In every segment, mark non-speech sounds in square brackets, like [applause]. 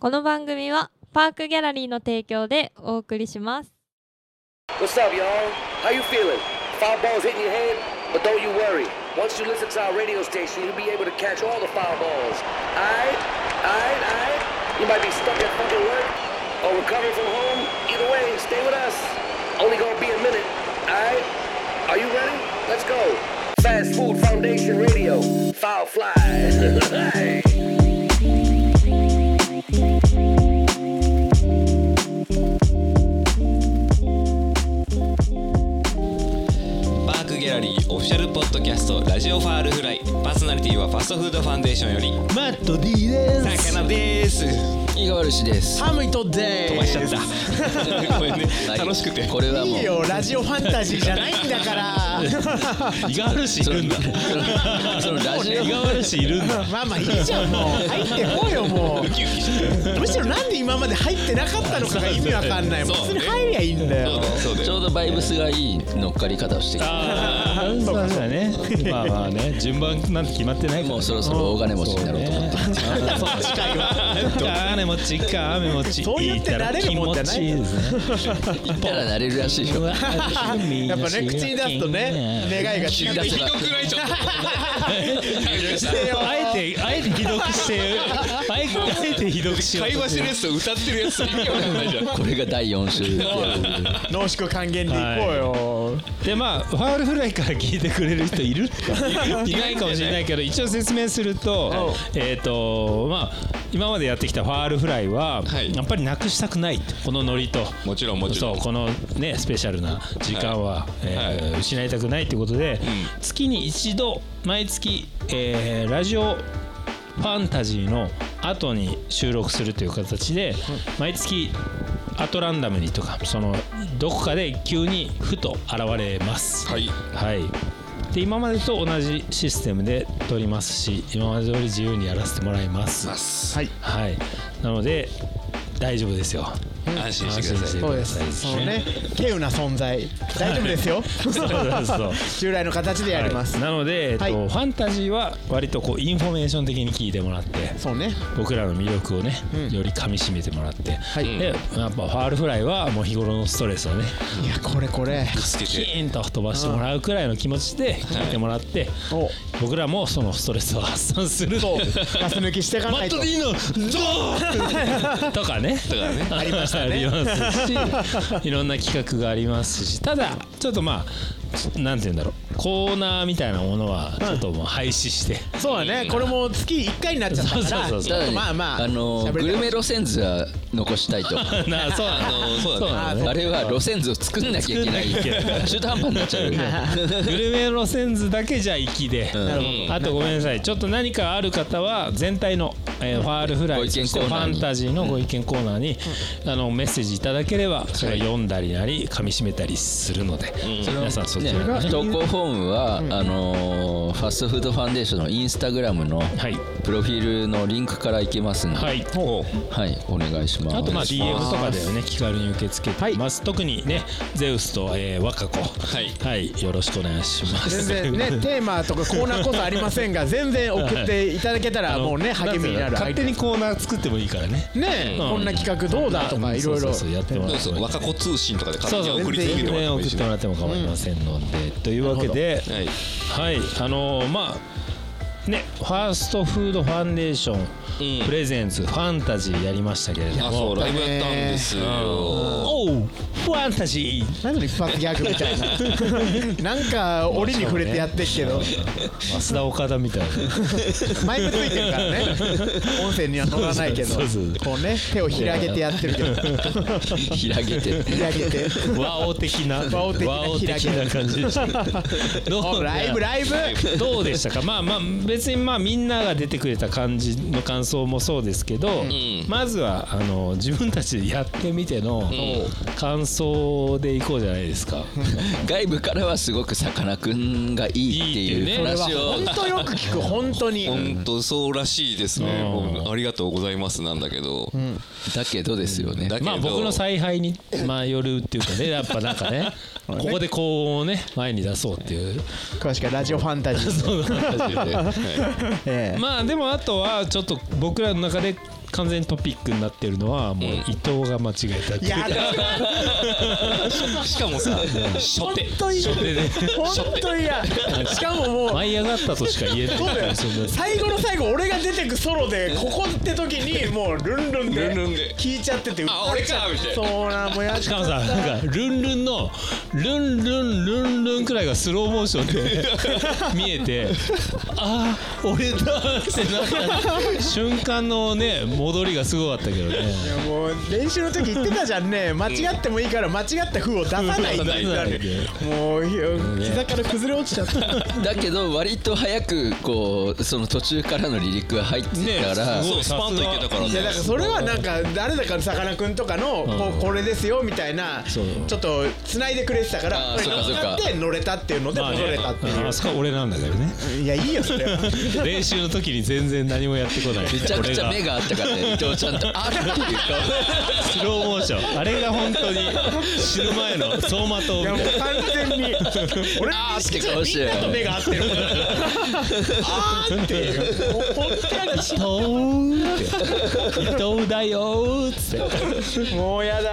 この番組はパークギャラリーの提供でお送りします What's up, y'all? How you feeling? Foul balls hitting your head? But don't you worry. Once you listen to our radio station, you'll be able to catch all the foul balls. Aight? Aight? Aight? You might be stuck at fucking work or recovering from home. Either way, stay with us. Only gonna be a minute. Aight? Are you ready? Let's go. Fast Food Foundation Radio. Foul fly. Hey. パークギャラリーオフィシャルポッドキャストラジオファールフライ。パーソナリティはファストフードファンデーションより。マット D です。魚です。井川るしです。ハムイトで飛ばしちゃった。[laughs] ごめんね。楽しくて。これはもう。いいよラジオファンタジーじゃないんだから。伊賀原氏いるんだ。そのラジオ伊賀原氏いるんだまあまあいいじゃんもう入ってこいよもうむしろなんで今まで入ってなかったのかが意味わかんないもんそう普通に入りゃいいんだよそうだよちょうどバイブスがいい乗っかり方をしてきたああそうだねまあまあね。順番なんて決まってないもうそろそろ大金持ちになろうと思ってそう近いわ金持ちか雨持ち。そう言ってなれるもんじゃない言ったらなれるらしいよ。やっぱね口に出すと [laughs] ね願いがひど違うひどくないちょっとあえてあえてひどくしてあえてあえてひどくしよう会話してるやつと歌ってるやつ。[laughs] これが第4週濃縮還元でいこうよでまあファールフライから聞いてくれる人いるいないかもしれないけど一応説明するとえっとまあ今までやってきたファールフライははい。やっぱりなくしたくないこのノリと。もちろんもちろん。そうこのねスペシャルな時間は、えー失いたくないということで、月に一度毎月、えーラジオファンタジーの後に収録するという形で、毎月アトランダムにとかそのどこかで急にふと現れます。はいはいで今までと同じシステムで撮りますし今まで通り自由にやらせてもらいます。はいはい、なので大丈夫ですよ。安心してください。そうです。そのね。稀有な存在。大丈夫ですよ。そうそうそう。[laughs] 従来の形でやります。はいなので、えっとはい。ファンタジーは割とこうインフォメーション的に聞いてもらってそうね。僕らの魅力をね、うん。より噛みしめてもらって、い。でやっぱファールフライはもう日頃のストレスをねいやこれこれ。キつけてーンと飛ばしてもらうくらいの気持ちで聞いてもらって、お僕らもそのストレスを発散するそう。ガス抜きしていかないと。[laughs] いいの。どう [laughs] とかね。だからね。ありましたねあります。し [laughs] いろんな企画がありますしただちょっとまあなんて言うんだろう。コーナーみたいなものはちょっともう廃止して、そうだね。これも月1回になっちゃったから。そうそうそうちょっとまあ。まああの喋りたいグルメ路線図は残したいと。[laughs] なそうなのそうだね。ね。あれは路線図を作んなきゃいけない。作んなきゃいけない。中途半端になっちゃう [laughs] グルメ路線図だけじゃ粋で、なるほどあとごめんなさい。ちょっと何かある方は全体の、えーファールフラご意見イそしてフコーナーに。ァンタジーのご意見コーナーに、あのメッセージいただければそれを読んだりなり噛み締めたりするので、皆さんそちね。らがね投稿フォームは、あのーファストフードファンデーションのインスタグラムのはい。プロフィールのリンクから行けますんで、はい。はい、お願いします。あとまあ DM とかでね。気軽に受け付けて。い。ます、特にねゼウスと、えー、若子はい。はい、よろしくお願いします。全然ねテーマとかコーナーこそありませんが [laughs] 全然送っていただけたらもうね励みになる勝手にコーナー作ってもいいからね。ねうん。こんな企画どうだとかいろいろ。やってもらってそうそう若子通信とかで勝手に送りつけてもらってもいいし送ってもらっても構いませんので、というわけではい。はい。あのーまあねファーストフードファンデーション、うん。プレゼンツファンタジーやりましたけれどあそうもライブやったんですよ。おう。ファンタジー。何の一発ギャグみたいな。[laughs] なんか折に触れてやってるけど。増田岡田みたいな。マイクついてるからね。音声には乗らないけど。そうそう。こうね手を広げてやってるけど。開けて。広げて。和王的な。和王的な王的な感じでした。[laughs] ライブライブ。どうでしたか？まあまあ別にまあみんなが出てくれた感じの感想もそうですけど、ん。まずはあの自分たちでやってみての感想でいこうじゃないですか、[laughs] 外部からはすごくさかなクンがいいっていういいっていうね。話を。本当よく聞く本当に。[laughs] 本当そうらしいですね。うん。僕ありがとうございますなんだけど。だけどですよね。まあ僕の采配にまあよるっていうかね [laughs] やっぱなんかねここでこうね前に出そうっていう。詳しくはラジオファンタジー [laughs] ええ。まあでもあとはちょっと僕らの中で完全にトピックになってるのはもう伊藤が間違えたっていう。しかもさ初本手当に。初手で。本当に嫌。しかももう舞い上がったとしか言えない。そうだよ。そんな最後の最後俺が出てくソロでここって時にもうルンルンでルンルンで。聞いちゃっててあ俺かみたいな。そうなもうやしかもさなんかルンルンのルンルンルンルンくらいがスローモーションで [laughs] 見えてああ俺だってなった瞬間のね戻りがすごかったけどね。いやもう練習の時言ってたじゃんね。間違ってもいいから間違った風を出さないって言ったのにもう膝から崩れ落ちちゃった。だけど割と早くこうその途中からの離陸が入ってたから、ねそうスパンといけたから。いやだからそれはなんか誰だかさかなクンとかのこうこれですよみたいなちょっと繋いでくれてたからあーそれに乗っか。って乗れたっていうのでまあ戻れたっていねあそこは俺なんだけどね。ういやいいよそれは。[laughs] 練習の時に全然何もやってこない。めちゃくちゃ目があったからね伊藤ちゃんとあっていう顔スローモーション。あれが本当に死ぬ前の走馬灯いやもうみたいな完全に。俺あーってみ顔してんなと目が合って。るあーって。いうもう本当に伊藤って。伊藤だよーっつって [laughs] もう。やだ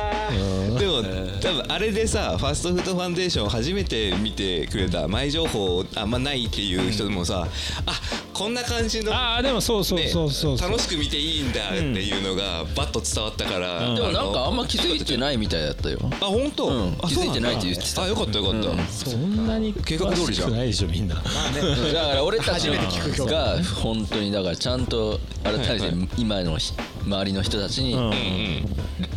でも多分あれでさファストフードファンデーション初めて見てくれた前情報あんまないっていう人でもさ、あこんな感じの、ああでもそうそうねそうそうそう。楽しく見ていいんだっていうのがバッと伝わったから、うん。でもなんかあんま気づいてないみたいだったよ。あ本当、うん。あ気づいてないって言ってた。あよかったよかった、そん。なに計画通りじゃん。詳しくないでしょみんな。だから俺たち初めて聞く評価が本当にだからちゃんと改めて今のひ周りの人たちにうん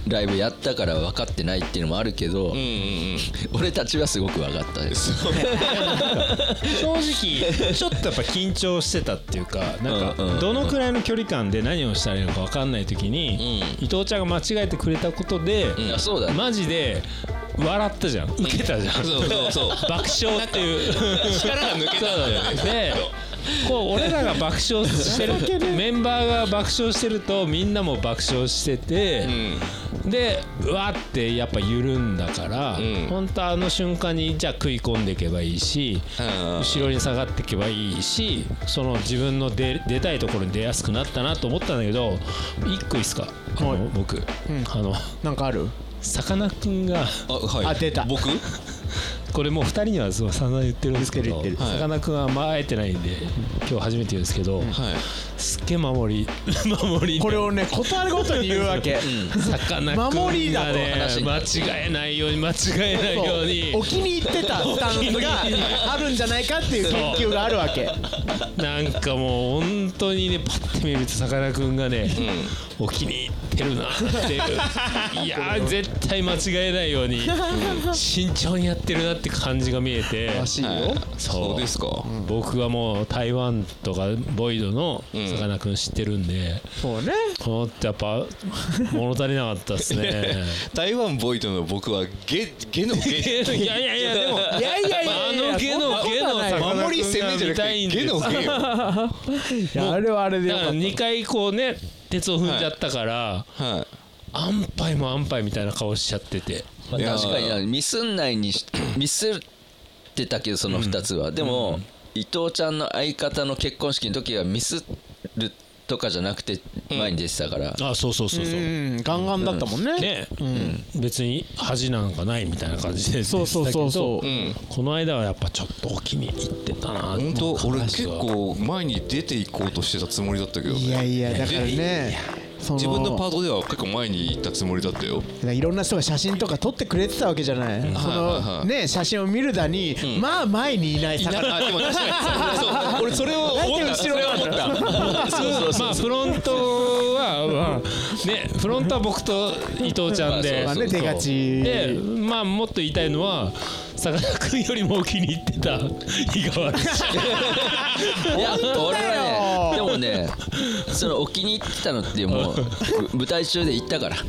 ライブやったから分かってないっていうのもあるけどうんうんうん。[laughs] 俺たちはすごく分かったです。[laughs] 正直ちょっとやっぱ緊張してたっていうかなんうん。うんかどのくらいの距離感で何をしたらいいのか分かんない時に伊藤ちゃんが間違えてくれたことでうだね。マジで笑ったじゃん。受けたじゃん。そうそうそう。[laughs] 爆笑っていう。力が抜けたんだよね。でこう俺らが爆笑してる [laughs] メンバーが爆笑してるとみんなも爆笑してて、でうわってやっぱ緩んだから、ん。本当あの瞬間にじゃあ食い込んでいけばいいし、うん。後ろに下がっていけばいいしその自分の出出たいところに出やすくなったなと思ったんだけど一個いいっすか？あの、はい。僕、あのなんかある？さかなクンがあはい。あ出た。僕？これもう2人にはそう散々言ってるんですけどさかなクンはまあ会えてないんで今日初めて言うんですけど、はい。すっげえ守り。守り。これをねことあるごとに言うわけ。さかなクン守りだとがね間る。違えないように間違えないように。お気に入ってたスタンスがあるんじゃないかっていう研究があるわけ。なんかもう本当にねパッて見るとさかなクンがね、お気に入ってるなっていう。[laughs] いやー絶対間違えないように慎重にやってるなって感じが見えて。らしいよ。そう。ですか、僕はもう台湾とかボイドのさかなクン知ってるんで、そうね。ほんとやっぱ物足りなかったですね。[laughs] 台湾ボイドの僕はゲゲのゲいやいやいやでもいやいやいやいやあのゲのゲのさかなクンが守り攻めじゃなくてゲのゲよ。[laughs] いやあれはあれでだからよかった2回こうね鉄を踏んじゃったから、はい。安牌も安牌みたいな顔しちゃってて。まあ確かになミスんないにし [clears throat] ミスってたけどその2つは、でも、伊藤ちゃんの相方の結婚式の時はミスるとかじゃなくて前に出てたから、あそうそうそうそう。うん。ガンガンだったもんね。ね、別に恥なんかないみたいな感じでそうそうそうそう。出てたけどこの間はやっぱちょっとお気に入ってたな本当俺結構前に出ていこうとしてたつもりだったけどね。いやいやだからね。そ自分のパートでは結構前に行ったつもりだったよ。いろんな人が写真とか撮ってくれてたわけじゃない、そはいはいはい。のね写真を見るだに、まあ前にいない魚。あでも確かにそう俺それを思った。それを思った。そうそうそう。まあフロントは、まあ、ねフロントは僕と伊藤ちゃんで。まあね出がち。でまあもっと言いたいのはさかなクンよりもお気に入ってた井川です。[laughs] いや俺はねでもねそのお気に入ってたのってもう舞台中で言ったから。[laughs]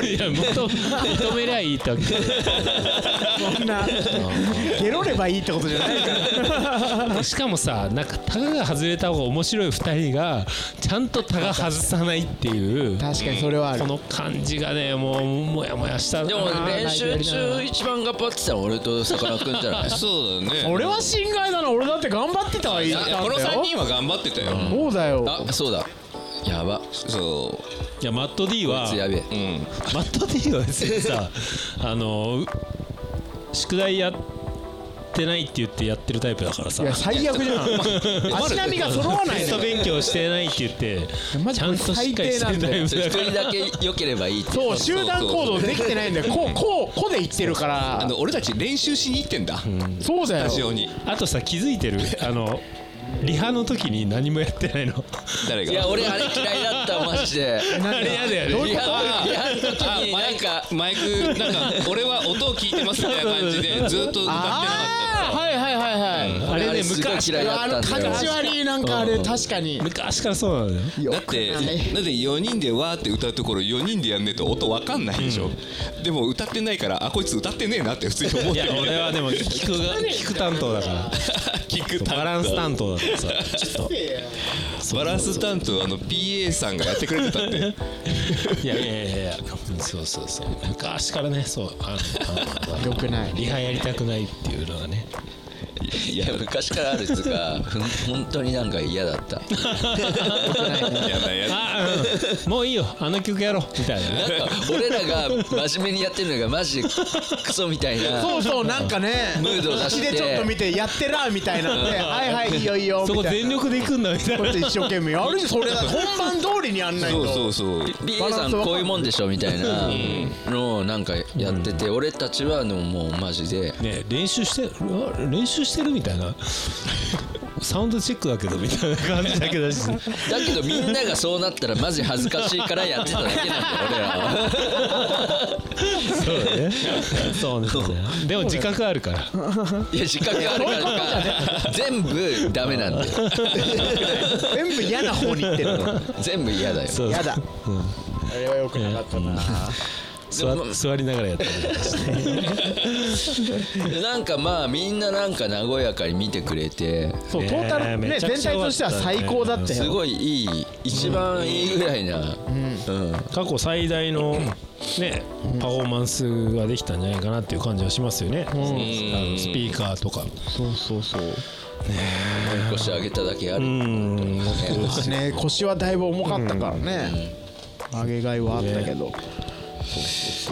人通り。いやもっと認めりゃいいってわけ。そんな。ゲロればいいってことじゃないから。しかもさなんかタガが外れた方が面白い2人がちゃんとタガ外さないっていう確かにそれはある。この感じがねもうモヤモヤしたな。でも練習中一番頑張ってたの俺とさかなクンじゃない？[laughs] そうだね。俺は心外だな俺だって頑張ってたわ。言いったんだよ。やこの3人は頑張ってたよ。そうだよ。あそうだ。やば。そいやマット D はううん。マット D は別にさ [laughs] あのう宿題やってないって言ってやってるタイプだからさ。いや最悪じゃん。[laughs] 足並みが揃わないテストの勉強してないって言ってちゃんとしっかりしてるタイプだ一から。人だけ良ければいいってそう集団行動できてないんだよ。こうこうこうで言ってるから。あの俺たち練習しに行ってんだ。そうだよ。スタジオに。あとさ気づいてる？あのリハの時に何もやってないの？誰が？いや俺あれ嫌いだったマジで。あれやだよね。リハリハの時あになんかマイクなんか俺は音を聞いてますみたいな感じでずっと歌ってなかああはいはいはいはい。あれねあれすごい昔嫌いだあのったんだよ。感じ悪いなんかあれ確かに。昔からそうなのよ。っただってだって4人でわーって歌うところ4人でやんねえと音わかんないでしょ、でも歌ってないからあこいつ歌ってねえなって普通に思っいやてる俺はでも聞くが聞く担当だから。[laughs] 聞くバランス担当だからさちょっとバランス担当あの PA さんがやってくれてたって。いやいやいやいやそうそうそう。昔からねそう。あのあのよ [laughs] くない。リハやりたくないっていうのがねいや昔からあるっつうかふん [laughs] 本当になんか嫌だった。やだやだあ、うん、もういいよ。あの曲やろう。みたいな。ねなんか俺らが真面目にやってるのがマジでクソみたいなそうそうなんかねムードを出して。口でちょっと見てやってらみたいな。ん。ではいはいいいよいいよそこみたいな。全力で行くんだみたいな。こうやって一生懸命やる。しそれだ本番通りにやんないと。そうそうそう。BA さんこういうもんでしょみたいなのをなんかやってて俺たちはでももうマジで。ね練習して練習してるみたいな。サウンドチェックだけどみたいな感じだけど。しだけどみんながそうなったらマジ恥ずかしいからやってただけなんだよ俺らは。そうだね。そうなんだよでも自覚あるから。いや自覚あるから。か全部ダメなんだよ。全部嫌な方に行ってる全部嫌だよ。嫌だ。あれは良くなかったな。座座りながらやってる [laughs] なんかまあみんななんか和やかに見てくれて。そうトータルね全体としては最高だったよすごいいい一番いいぐらいな。うん。過去最大のねパフォーマンスができたんじゃないかなっていう感じはしますよね、あのスピーカーとか。そうそうそう。腰上げただけあるうんね腰はだいぶ重かったからね。上げがいはあったけど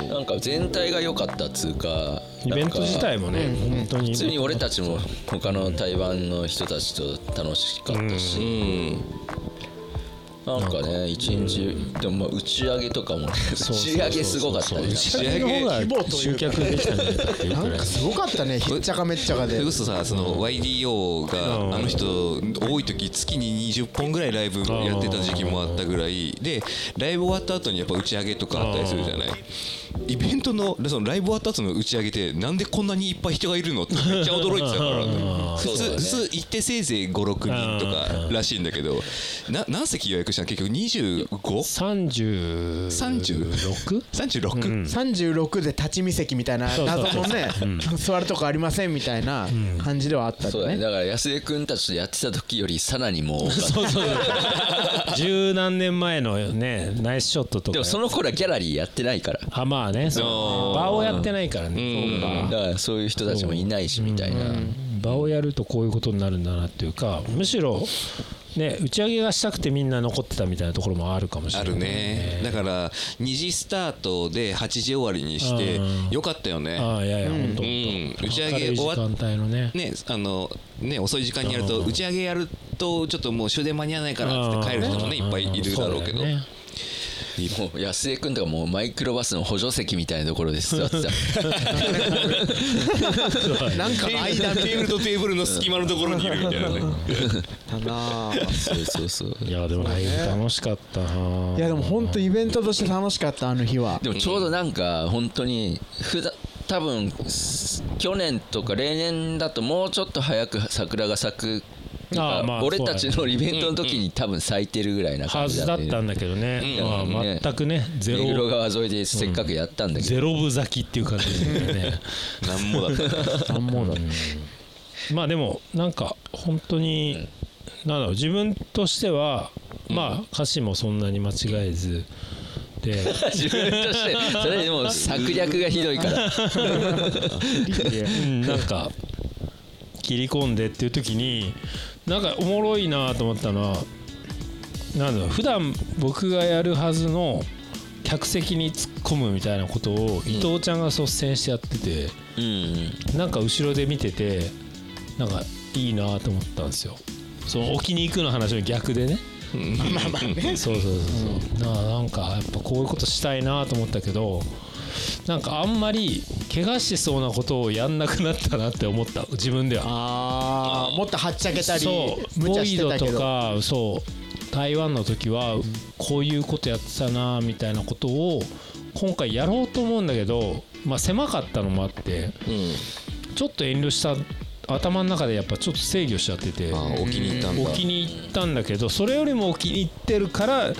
なんか全体が良かったっつうかイベント自体もね本当に。普通に俺たちも他の台湾の人たちと楽しかったし、なんかね一日でもまあ打ち上げとかもね打ち上げすごかったね打ち上げの方が集客できたんじゃなんかすごかったねひっちゃかめっちゃかで。それこそさその YDO うん。があの人多い時月に20本ぐらいライブやってた時期もあったぐらい。でライブ終わった後にやっぱ打ち上げとかあったりするじゃないイベントのそのライブ終わった後の打ち上げってなんでこんなにいっぱい人がいるのって [laughs] めっちゃ驚いてたから。普通普通行ってせいぜい56人とからしいんだけどな何席予約したの？結局 25?36? 36? 36で立ち見席みたいな謎のね座るとこありませんみたいな感じではあったそうだね。ねだから安江君たちとやってた時よりさらにもうそうそう。[laughs] 十何年前のねナイスショットとか。でもその頃はギャラリーやってないから。あまあねそうあー場をやってないからね。そうか。だからそういう人たちもいないしみたいな。場をやるとこういうことになるんだなっていうかむしろね打ち上げがしたくてみんな残ってたみたいなところもあるかもしれないあるね。だから2時スタートで8時終わりにしてうん。よかったよね。ああいやいや本当うん。打ち上げ終わっ帯のね。ねあのね遅い時間にやると打ち上げやるとちょっともう終電間に合わないからって帰る人もねいっぱいいるだろうけどもう安江君とかもうマイクロバスの補助席みたいなところで座ってた。[laughs] なんかの間テーブルとテーブルの隙間のところにいるみたいなね。だなそうそうそう。いやでもライブ楽しかったないやでも本当イベントとして楽しかったあの日は。でもちょうどなんか本当に普段多分す去年とか例年だともうちょっと早く桜が咲くああまあ俺たちのイベントの時に多分咲いてるぐらいなは感じずだったんだけどね、まあ、全くねゼ目黒ロ川沿いでせっかくやったんだけど、ゼロ部咲きっていう感じでね。[laughs] なんもだった。なんもだまあでもなんか本当に、なんだろう自分としてはまあ歌詞もそんなに間違えず。で [laughs] 自分としてそれでも策略がひどいから。[laughs] うんなんか切り込んでっていう時になんかおもろいなと思ったのはなんだ普段僕がやるはずの客席に突っ込むみたいなことを伊藤ちゃんが率先してやってて、うんなんか後ろで見ててなんかいいなと思ったんですよ。その置きに行くの話の逆でね。まあまあね。そうそうそうそう、ななんかやっぱこういうことしたいなと思ったけどなんかあんまり怪我しそうなことをやんなくなったなって思った自分では。ああもっとはっちゃけたりそう。ボイドとかそう。台湾の時はこういうことやってたなみたいなことを今回やろうと思うんだけど、まあ、狭かったのもあってちょっと遠慮した頭の中でやっぱちょっと制御しちゃってて。あー置きに行ったんだ。置きに行ったんだけどそれよりも置きに行ってるから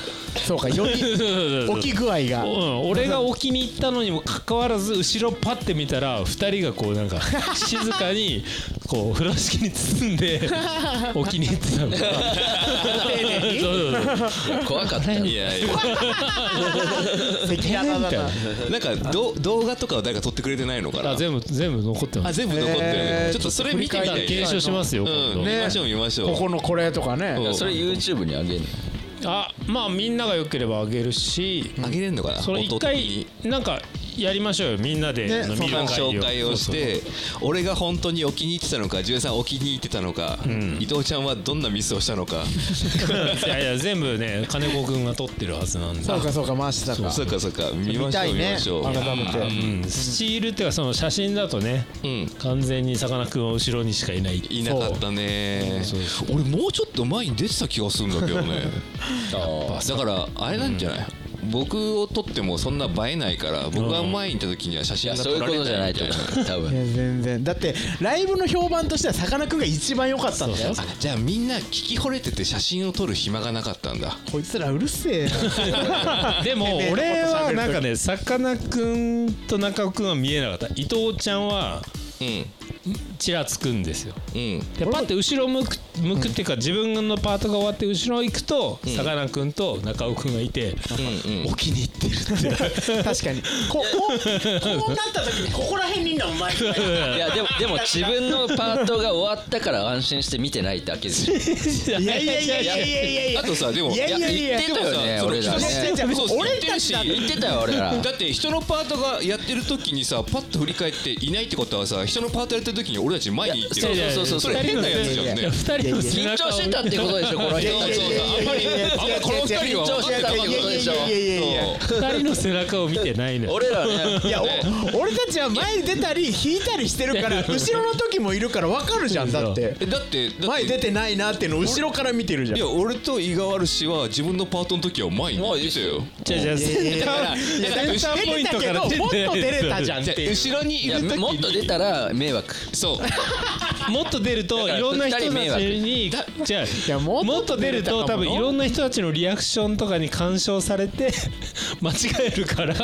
そうかより [laughs] 置き具合が。うん、俺が置きに行ったのにもかかわらず後ろパッて見たら2人がこうなんか [laughs] 静かにこう風呂敷に包んで [laughs] 置きに行ってたのそうそうそう。いや怖かった。よいやいや。赤裸々だななんかど動画とかは誰か撮ってくれてないのかな？あ全部全部残ってます。あ全部残ってる、へーちょっとそれ見てみたい。検証しますようん、見ましょう見ましょう。ここのこれとかね。う。んそれ YouTube にあげるのあまあみんなが良ければあげるし。あげれんのかな？それ一音的に。回なんかやりましょうよみんなで、ねあのそんな見る会紹介をして俺が本当にお気に入ってたのかジュエさんお気に入ってたのか、伊藤ちゃんはどんなミスをしたのか。[laughs] いやいや全部ね金子君が撮ってるはずなんで。そうかそうか回してたか。そうかそうか見ましょう見見たいねましょう。改めて。うん。スチールっていうかその写真だとねうん。完全にさかなクンは後ろにしかいない。いなかったね。俺もうちょっと前に出てた気がするんだけどね。[laughs] だからあれなんじゃない、僕を撮ってもそんな映えないから僕が前にいた時には写真がいやそういう撮られことじゃないいとなみたいな思う多分。いや全然。だってライブの評判としてはさかなクンが一番良かったんだよ。あじゃあみんな聞き惚れてて写真を撮る暇がなかったんだ。こいつらうるせえな。でも [laughs] 俺はなんかねさかなクンと中尾くんは見えなかった。伊藤ちゃんはうんちらつくんですよ。うん。でパッて後ろ向く向くっていうか自分のパートが終わって後ろ行くとさかなクンと中尾くんがいてうんうん。お気に入ってるって。[laughs] 確かに。こここうなった時にここら辺にいんだお前 [laughs] いやでもでも自分のパートが終わったから安心して見てないだけですよ。[laughs] いやいやいやいやいやいや。いやあとさでもいやいやいや言ってたよね俺ら。さね俺たちだ言ってたよ俺ら。だって人のパートがやってる時にさパッと振り返っていないってことはさ人のパートやってる時に俺たち前に行ってるいやそうそうそうそれ変なやつじゃんね。いや二人の背緊中を。張してたってことでしょこの人そうそうそう。あんまりあんまりこの二人は緊張してたってことでしょいやいやいやいや二人の背中を見てないのよ。俺らね。いやお俺たちは前に出たり引いたりしてるから後ろの時もいるから分かるじゃん。だってえだってだって前出てないなっていうの後ろから見てるじゃん。いや俺と伊賀原氏は自分のパートの時は前に行ってたよ。じゃあじゃあセンターいやセンターポイントから出てたけどもっと出れたじゃんじゃあっていう。後ろにいいやる時にもっと出たら迷惑そう。[laughs] もっと出るといろんな人たちにじゃあやもっと出ると多分いろんな人たちのリアクションとかに干渉されて [laughs] 間違えるから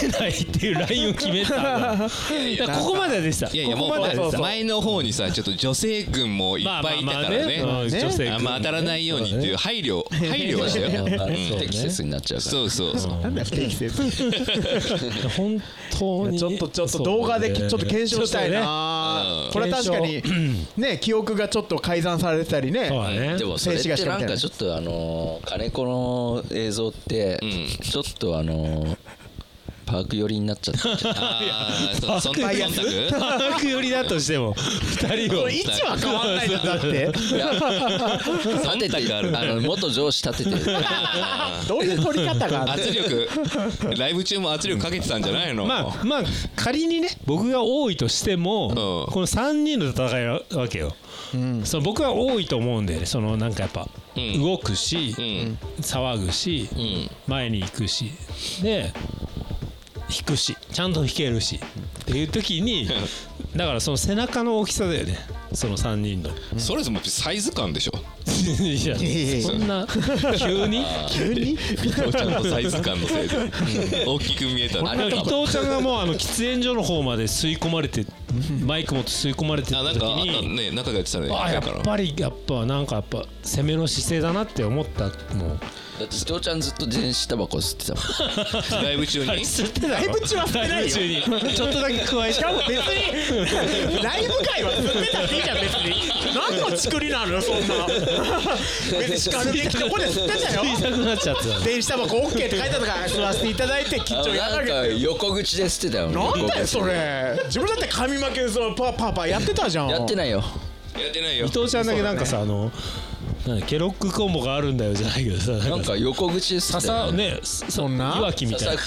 出ないっていうラインを決めた。ここまででした。いやいやもうここまで。でした前の方にさちょっと女性軍もいっぱいいたからね。まあん。ま当たらないようにっていう配慮配慮はしたよ不適切になっちゃうから。そうそう。そうなんだよ不適切。[laughs] 本当に。ちょっとちょっと動画でちょっと検証したいなうん。これは確かに [clears throat] ね記憶がちょっと改ざんされてたりねそうだねでもそれっ静止画してな。なんかちょっとあのー金子の映像ってん。ちょっとあのーパーク寄りになっちゃった [laughs] ああそそんな忖度。パーク寄りだとしても二人を。位置は変わんないんだだって。いや立てて。忖度あるあの元上司立ててる。[laughs] どういう取り方がある？圧力。ライブ中も圧力かけてたんじゃないの？まあまあ仮にね僕が多いとしても、ん。この3人の戦いなわけよ、その僕は多いと思うんだよね。そのなんかやっぱ、うん。動くし、うん。騒ぐし、うん。前に行くし。で引くしちゃんと引けるしっていう時にだからその背中の大きさだよね。その3人の。それぞれサイズ感でしょ？いやいやそんな [laughs] 急に？急に？伊藤ちゃんのサイズ感のせいで。大きく見えた伊藤ちゃんがもうあの喫煙所の方まで吸い込まれてマイク持って吸い込まれてた時あなんかね中でやってたねあやっぱりやっぱなんかやっぱ攻めの姿勢だなって思ったもうだって伊藤ちゃんずっと電子タバコ吸ってたもん。[laughs] ライブ中に？吸ってたライブ中は吸ってないよ。中に。ちょっとだけ加えしかも別にライブ会は吸ってたっていいじゃん別に。何の作りなのよそんな。別にしかるべきとこで吸ってたよ。吸いたくなっちゃってた。電子タバコ OK って書いてあったから吸わせていただいて吉あの兆やらなんかれて横口で吸ってたよなんだよそれ。自分だって髪巻きでそのパーパーパーやってたじゃん。やってないよやってないよ。伊藤ちゃんだけなんかさあのケロックコンボがあるんだよじゃないけどさなんか。横口で吸ってたよ笹ねそんな？いわきみたいな。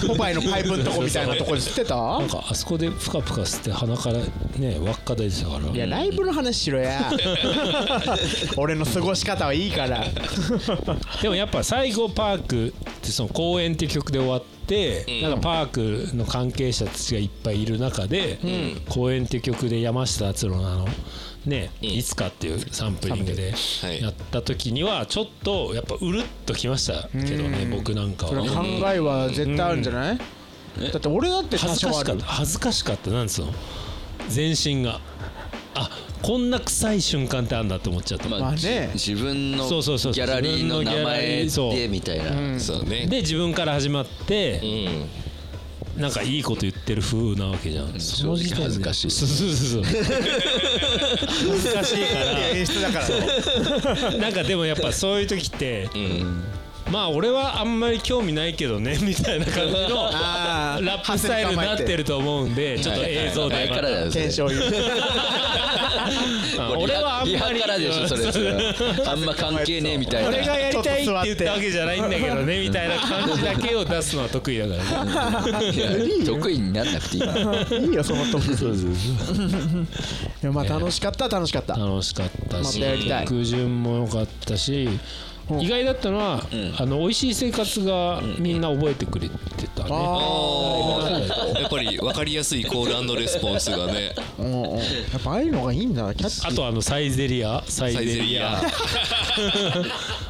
ポポパイのパイプのとこみたいなとこで吸ってた？[laughs] なんかあそこでプカプカ吸って鼻からね輪っか出てたから。いやライブの話しろや。[laughs] 俺の過ごし方はいいから。でもやっぱ最後パークってその公演っていう曲で終わって、なんかパークの関係者たちがいっぱいいる中で「公演」っていう曲で山下達郎のあのね、いつかっていうサンプリングではい。やった時にはちょっとやっぱうるっときましたけどね僕なんかは。考えは絶対あるんじゃない？だって俺だって多恥ずかしかった。恥ずかしかった。なんつうの？全身が。あこんな臭い瞬間ってあんだって思っちゃった、まあまあね。じ自分のそうそうそうギャラリーの名前でみたいな。そうね。で自分から始まって、うんなんかいいこと言ってる風なわけじゃん。その時点で恥ずかしい。そうそうそうそう。恥ずかしいか演出だからら。なんかでもやっぱそういう時って、うん。まあ俺はあんまり興味ないけどね [laughs] みたいな感じのラップスタイルになってると思うんで、ちょっと映像で検証俺はあんリまり。ハからでしょそれそれあ。んま関係ねえみたいな。俺がやりたいって言ったわけじゃないんだけどねみたいな感じだけを出すのは得意だからね。得意になんなくていい。いいよそのとこそうそうまあ楽しかった楽しかった。楽しかったしまたやりたい。曲順も良かったし意外だったのは、あの美味しい生活がみんな覚えてくれてたね、あやっぱり分かりやすいコールレスポンスがね。うんうん。やっぱああいうのがいいんだキャッチあとあのサイゼリア。サイゼリリア。ア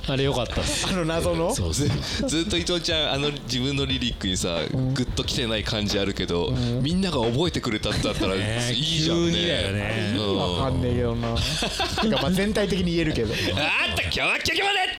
[laughs] あれ良かったっす。あの謎の？そう。そうずっと伊藤ちゃんあの自分のリリックにさグッときてない感じあるけど、みんなが覚えてくれたんだったらいねいじゃんね。急にだよね。うん。わかんねえけどな。[laughs] てかまあ全体的に言えるけど。あった今日はここまで